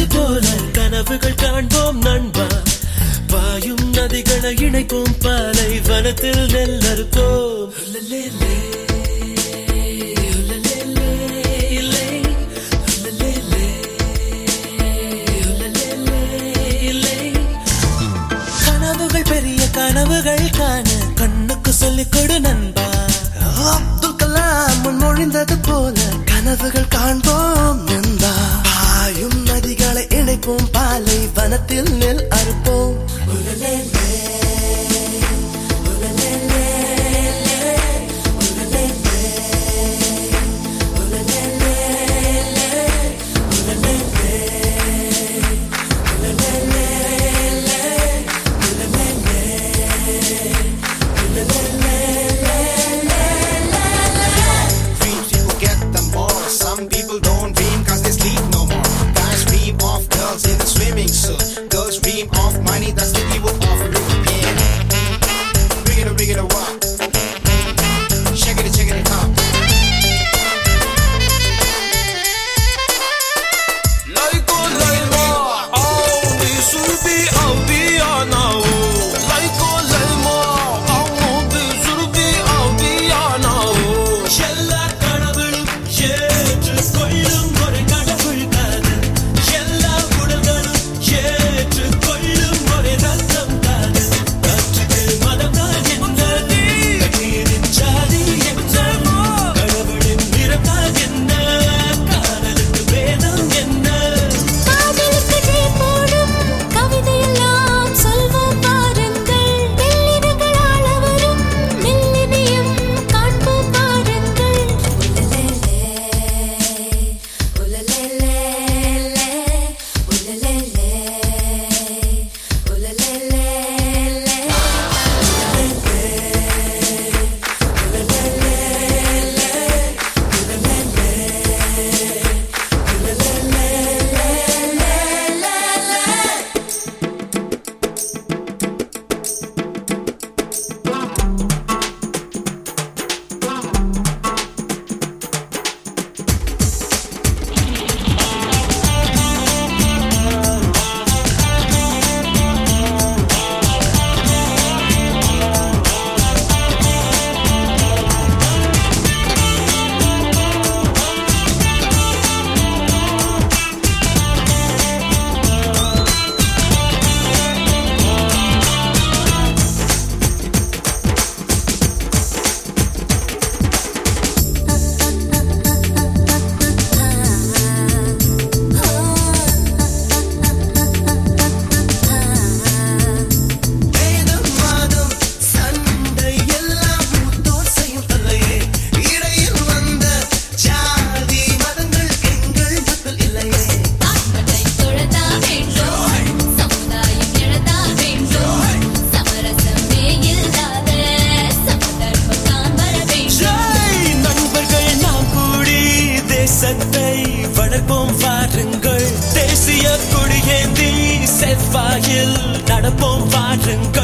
அது போல கனவுகள் காண்போம் நண்பா. பாயும் நதிகளை இணைப்போம் பாலை வனத்தில் நெல்லறுப்போம். கனவுகள் பெரிய கனவுகள் காண கண்ணுக்கு சொல்லிக் கொடு நண்பா. அப்துல் கலாம் முன்மொழிந்தது போல வனத்தில் நெல் அறுப்போம். Manitas que dibujan வாயில் நடப்போம் வாருங்கள்